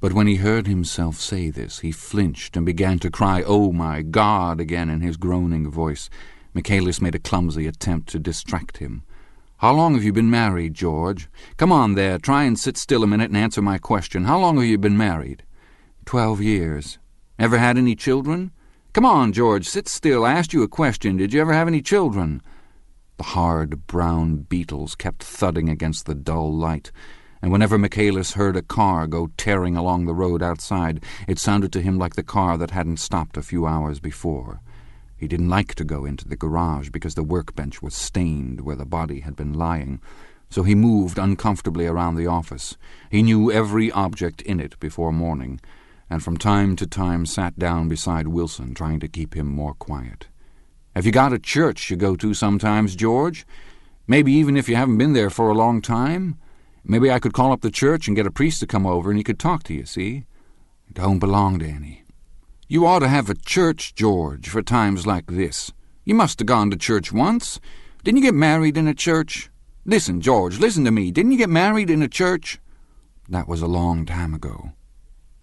But when he heard himself say this, he flinched and began to cry, Oh, my God, again in his groaning voice. Michaelis made a clumsy attempt to distract him. How long have you been married, George? Come on there, try and sit still a minute and answer my question. How long have you been married? Twelve years. Ever had any children? Come on, George, sit still. I asked you a question. Did you ever have any children? The hard brown beetles kept thudding against the dull light, and whenever Michaelis heard a car go tearing along the road outside, it sounded to him like the car that hadn't stopped a few hours before. He didn't like to go into the garage because the workbench was stained where the body had been lying, so he moved uncomfortably around the office. He knew every object in it before morning, and from time to time sat down beside Wilson, trying to keep him more quiet. Have you got a church you go to sometimes, George? Maybe even if you haven't been there for a long time? Maybe I could call up the church and get a priest to come over and he could talk to you, see? It don't belong to any. You ought to have a church, George, for times like this. You must have gone to church once. Didn't you get married in a church? Listen, George, listen to me. Didn't you get married in a church? That was a long time ago.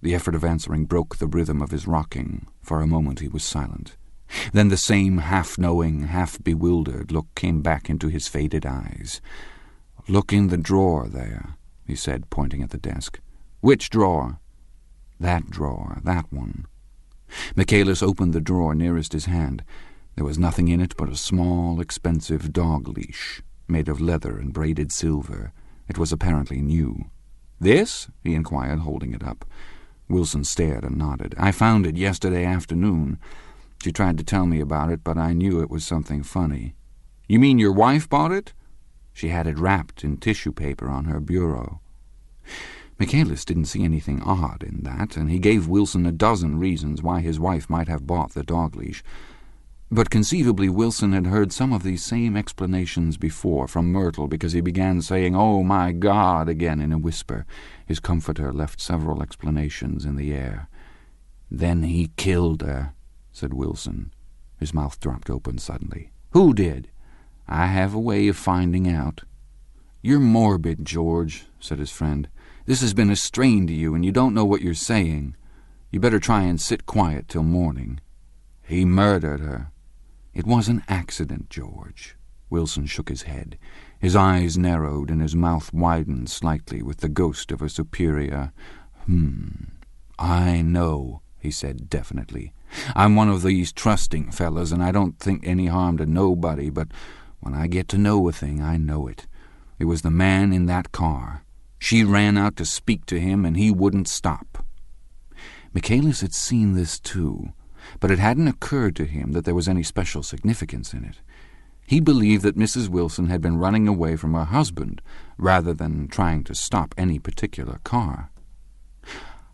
The effort of answering broke the rhythm of his rocking. For a moment he was silent. Then the same half-knowing, half-bewildered look came back into his faded eyes. Look in the drawer there, he said, pointing at the desk. Which drawer? That drawer, that one. Michaelis opened the drawer nearest his hand. There was nothing in it but a small, expensive dog leash, made of leather and braided silver. It was apparently new. This? he inquired, holding it up. Wilson stared and nodded. I found it yesterday afternoon. She tried to tell me about it, but I knew it was something funny. You mean your wife bought it? She had it wrapped in tissue paper on her bureau. Michaelis didn't see anything odd in that, and he gave Wilson a dozen reasons why his wife might have bought the dog leash. But conceivably Wilson had heard some of these same explanations before from Myrtle because he began saying, Oh, my God, again in a whisper. His comforter left several explanations in the air. Then he killed her, said Wilson. His mouth dropped open suddenly. Who did? I have a way of finding out. You're morbid, George, said his friend. This has been a strain to you, and you don't know what you're saying. You better try and sit quiet till morning. He murdered her. It was an accident, George. Wilson shook his head. His eyes narrowed and his mouth widened slightly with the ghost of a superior. Hmm. I know, he said definitely. I'm one of these trusting fellows, and I don't think any harm to nobody, but when I get to know a thing, I know it. It was the man in that car. She ran out to speak to him, and he wouldn't stop. Michaelis had seen this too, but it hadn't occurred to him that there was any special significance in it. He believed that Mrs. Wilson had been running away from her husband rather than trying to stop any particular car.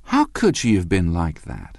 How could she have been like that?